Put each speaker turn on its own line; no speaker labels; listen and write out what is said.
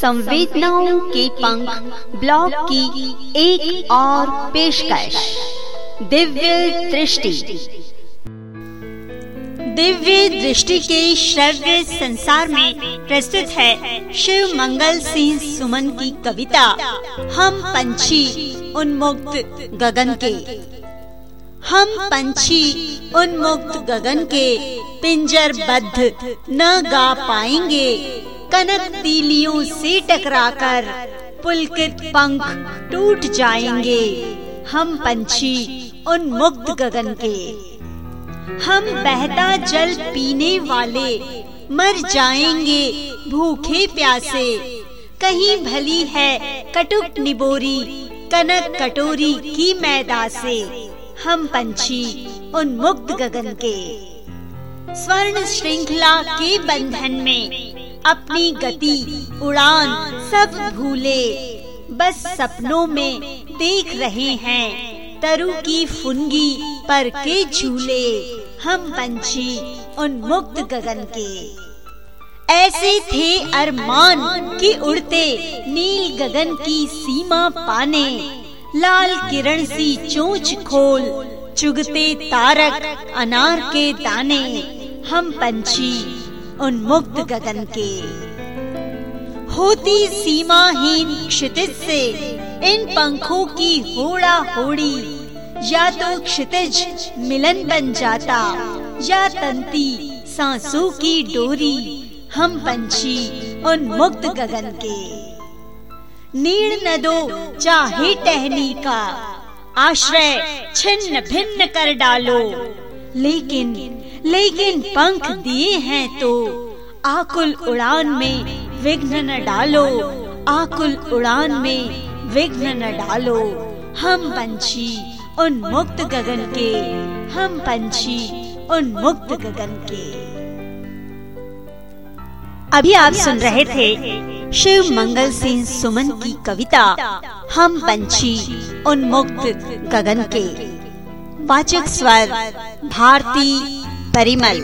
संवेदनाओं के पंख ब्लॉग की एक और पेशकश। दिव्य दृष्टि। दिव्य दृष्टि के श्रव्य संसार में प्रस्तुत है शिव मंगल सिंह सुमन की कविता, हम पंछी उन्मुक्त गगन के। हम पंछी उन्मुक्त गगन के पिंजर बद्ध न गा पाएँगे। कनक तीलियों से टकराकर पुलकित पंख टूट जाएँगे। हम पंछी उन मुक्त गगन के। हम बहता जल पीने वाले मर जाएँगे भूखे प्यासे। कहीं भली है कटुक निबोरी, कनक कटोरी की मैदा से। हम पंछी उन मुक्त गगन के। स्वर्ण श्रृंखला के बंधन में अपनी गति, उड़ान सब भूले। बस सपनों में देख रहे हैं, तरु की फुनगी पर के झूले। हम पंछी उन मुक्त गगन के। ऐसे थे अरमान की उड़ते नील गगन की सीमा पाने। लाल किरण सी चोंच खोल, चुगते तारक अनार के दाने। हम पंछी उन्मुक्त गगन के। होती सीमाहीन क्षितिज से इन पंखों की होड़ा होड़ी, या तो क्षितिज मिलन बन जाता, या तंती सांसों की डोरी, हम पंछी उन्मुक्त गगन के। नीड़ न दो चाहे टहनी का, आश्रय छिन्न भिन्न कर डालो, लेकिन लेकिन पंख दिए हैं तो आकुल उड़ान में विघ्न न डालो, आकुल उड़ान में विघ्न न डालो। हम पंछी उन मुक्त गगन के, हम पंछी उन मुक्त गगन के। अभी आप सुन रहे थे शिव मंगल सिंह सुमन की कविता, हम पंछी उन्मुक्त गगन के। वाचक स्वर, भारती परिमल